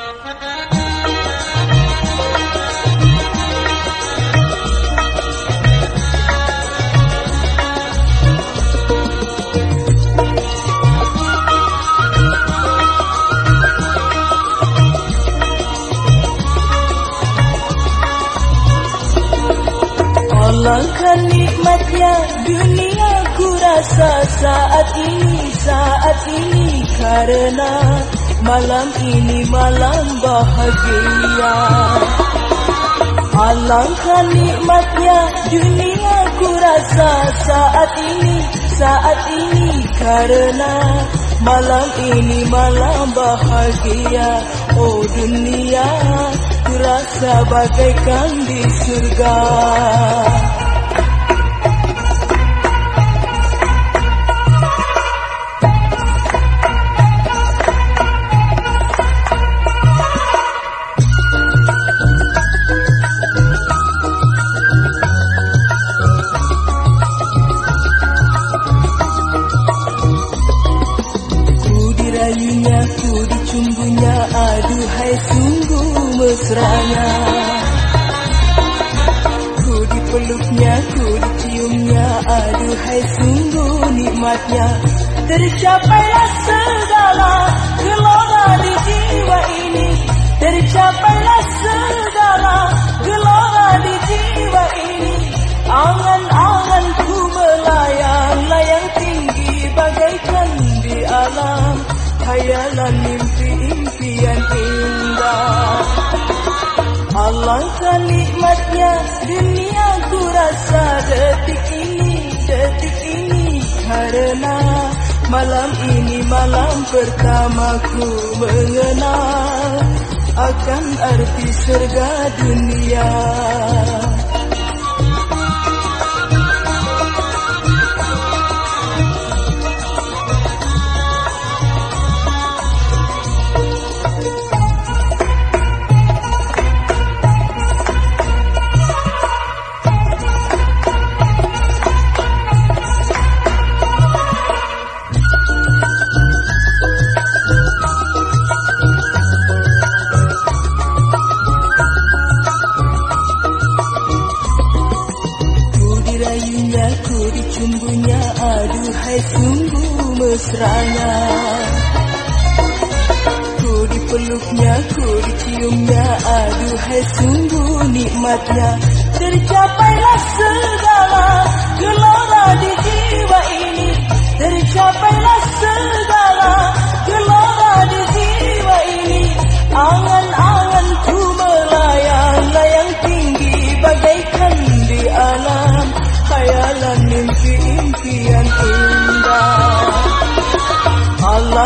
Alangkah nikmatnya dunia ku rasa saat ini, saat ini Karena malam ini malam bahagia. Alangkah nikmatnya dunia ku rasa saat ini, saat ini. Karena malam ini malam bahagia. Oh dunia terasa bagaikan di surga sungguh mesranya. Ku dipeluknya ku diciumnya aduhai sungguh nikmatnya. Tercapailah segala gelora di jiwa ini. Tercapailah segala gelora di jiwa ini. Angan-angan ku melayang-layang tinggi bagaikan di alam. Hayalan Alangkah nikmatnya dunia ku rasa detik ini detik ini. Karena malam ini malam pertama ku mengenal akan arti surga dunia dirayunya ku dicumbunya aduhai sungguh mesranya. Ku dipeluknya ku diciumnya aduhai sungguh nikmatnya. Tercapailah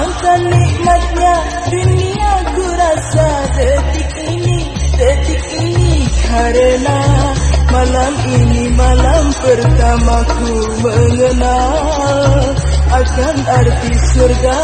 Alangkah nikmatnya dunia ku rasa detik ini detik ini. Karena malam ini malam pertama ku mengenal akan arti surga